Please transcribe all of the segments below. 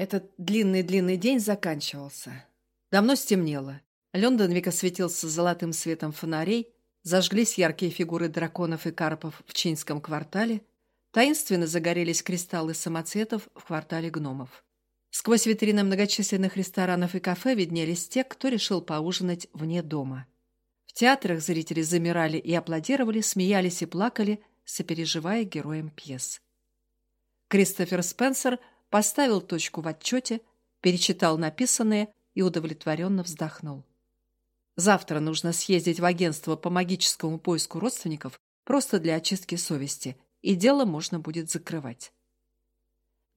Этот длинный-длинный день заканчивался. Давно стемнело. Лондонвик осветился золотым светом фонарей, зажглись яркие фигуры драконов и карпов в чинском квартале, таинственно загорелись кристаллы самоцветов в квартале гномов. Сквозь витрины многочисленных ресторанов и кафе виднелись те, кто решил поужинать вне дома. В театрах зрители замирали и аплодировали, смеялись и плакали, сопереживая героям пьес. Кристофер Спенсер поставил точку в отчете, перечитал написанное и удовлетворенно вздохнул. Завтра нужно съездить в агентство по магическому поиску родственников просто для очистки совести, и дело можно будет закрывать.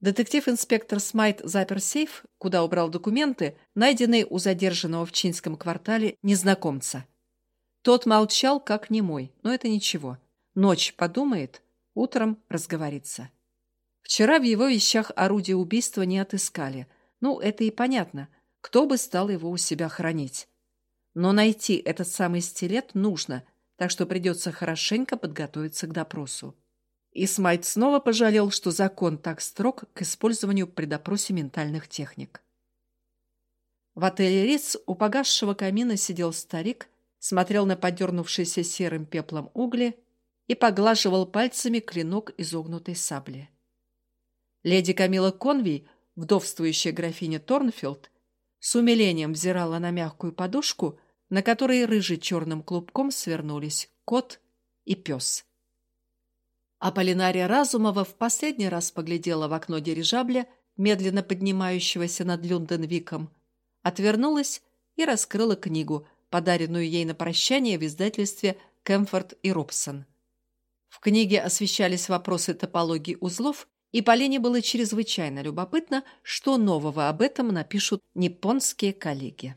Детектив-инспектор Смайт запер сейф, куда убрал документы, найденные у задержанного в Чинском квартале незнакомца. Тот молчал, как немой, но это ничего. Ночь подумает, утром разговорится. Вчера в его вещах орудие убийства не отыскали. Ну, это и понятно. Кто бы стал его у себя хранить? Но найти этот самый стилет нужно, так что придется хорошенько подготовиться к допросу. И Смайт снова пожалел, что закон так строг к использованию при допросе ментальных техник. В отеле Риц у погасшего камина сидел старик, смотрел на подернувшиеся серым пеплом угли и поглаживал пальцами клинок изогнутой сабли. Леди Камила Конвей, вдовствующая графиня Торнфилд, с умилением взирала на мягкую подушку, на которой рыжий черным клубком свернулись кот и пес. А Полинария Разумова в последний раз поглядела в окно дирижабля, медленно поднимающегося над Люнденвиком, отвернулась и раскрыла книгу, подаренную ей на прощание в издательстве «Кэмфорд и Робсон». В книге освещались вопросы топологии узлов, и Полине было чрезвычайно любопытно, что нового об этом напишут японские коллеги.